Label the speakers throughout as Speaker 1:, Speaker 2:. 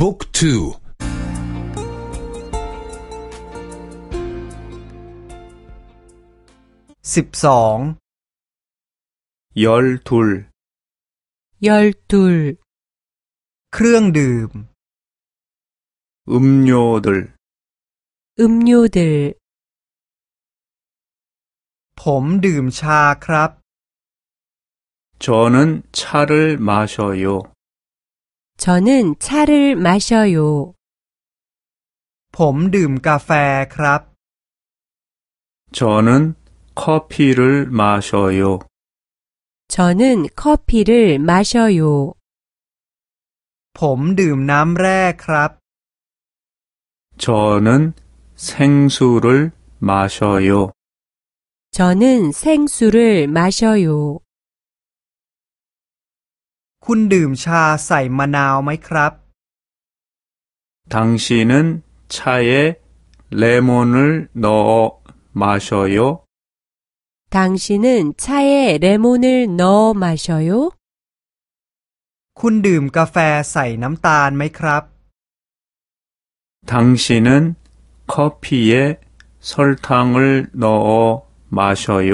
Speaker 1: บุ๊กทู
Speaker 2: สิบสอง
Speaker 3: 열둘
Speaker 4: 열둘
Speaker 2: เครื่องดื่ม
Speaker 3: 음료들
Speaker 4: 음료들
Speaker 2: ผมดื่มชาครับ
Speaker 3: 저는 차를 마셔요
Speaker 4: 저는 차를 마셔요.
Speaker 2: ผมดื่มกาแฟครับ
Speaker 3: 저는 커피를 마셔요
Speaker 4: 저는 커피를 마셔요.
Speaker 2: ผมดื่มน้ำแร่ครับ
Speaker 3: 저는 생수를 마셔요
Speaker 4: 저는 생수를 마셔요.
Speaker 2: คุณดื่มชาใส่มะนาวไหมครับ
Speaker 3: 당신은 차에 레몬을 넣어 마셔요?
Speaker 4: 당신은 차에 레몬을 넣어 마셔요?
Speaker 2: คุณดื่มกาแฟใส่น้ำตาลไหมครับ
Speaker 3: 당신은 커피에 설탕을 넣어 마셔요?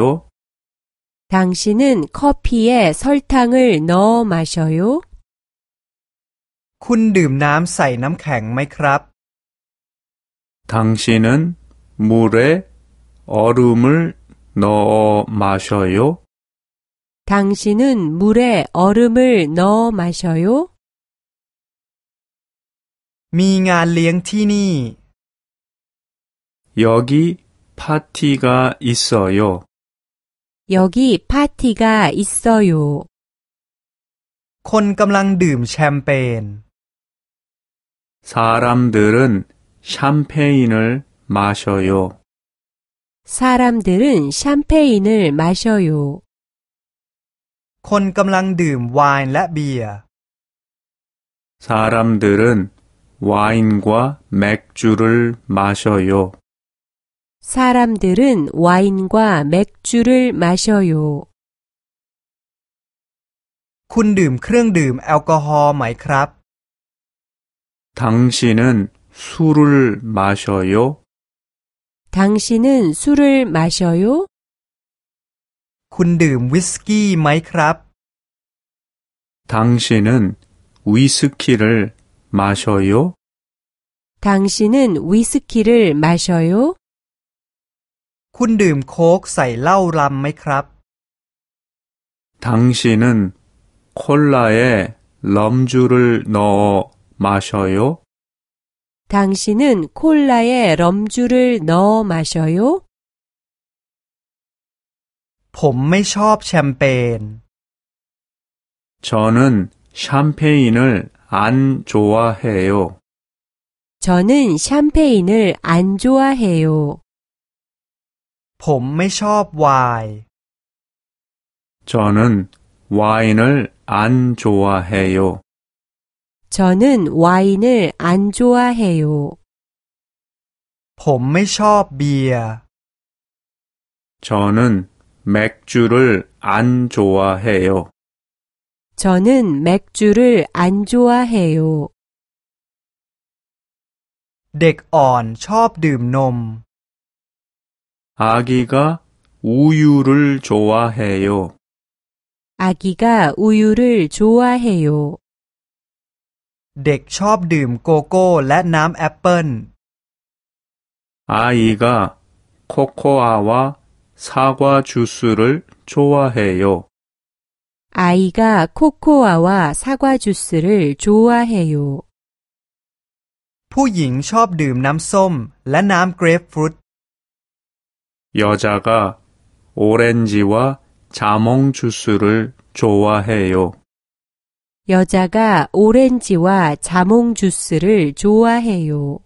Speaker 4: 당신은 커피에 설탕을 넣어 마셔요?
Speaker 2: คุณดื่มน้ำใส่น้ำแข็งไหมครับ
Speaker 3: 당신은 물에 얼음을 넣어 마셔요?
Speaker 4: 당신은 물에 얼음을 넣어 마셔요?
Speaker 2: มีงานเลี้ยงที่นี่
Speaker 3: 여기 파티가 있어요.
Speaker 4: 여기 파티가 있어요.
Speaker 2: คนกำลังดื่มแชมเปญ
Speaker 3: 사람들은 샴페인을 마셔요.
Speaker 4: 사람들은 샴페인을 마셔요.
Speaker 2: คนกำลังดื่มไวน์และเบียร์
Speaker 3: 사람들은 와인과 맥주를 마셔요.
Speaker 4: 사람들은 와인과 맥주를 마셔요.
Speaker 2: คุณดื่มเครื่องดื่มแอลกอฮอล์ไหมครับ
Speaker 3: 당신은 술을 마셔요?
Speaker 4: 당신은 술을 마셔요?
Speaker 2: คุณดื่มวิสกี้ไหมครับ
Speaker 3: 당신은 위스키를 마셔요?
Speaker 4: 당신은 위스키를 마셔요?
Speaker 2: คุณดื่มโค้กใส่เหล้ารำไหมครับ
Speaker 3: 당신은 콜라에 럼주를 넣어 마셔요?
Speaker 4: 당신은 콜라에 럼주를 넣어 마셔요?
Speaker 2: ผมไม่ชอบแชมเปญ
Speaker 3: 저는 샴페인을 안 좋아해요.
Speaker 4: 저는 샴페인을 안 좋아해요.
Speaker 2: ผมไม่ชอบไวน์
Speaker 3: 저는 와인을 안 좋아해요.
Speaker 4: 저는 와인을 안 좋아해요.
Speaker 2: ผมไม่ชอบเบียร์
Speaker 3: 저는 맥주를 안 좋아해요.
Speaker 4: 저는 맥주를 안 좋아해요.
Speaker 2: เด็กอ่อนชอบดื่มนม
Speaker 3: 아기가 우유를 좋아해요.
Speaker 4: 아기가 우유를 좋아해요.
Speaker 2: เด็กชอบดื่มโกโก้และน้ำแอปเปิ้ล
Speaker 3: 아이가 코코아와 사과 주스를 좋아해요.
Speaker 4: 아이가 코코아와 사과 주스를 좋아해요.
Speaker 2: ผู้หญิงชอบดื่มน้ำส้มและน้ำเกรปฟรุต
Speaker 3: 여자가 오렌지와 자몽 주스를 좋아해요.
Speaker 4: 여자가 오렌지와 자몽 주스를 좋아해요.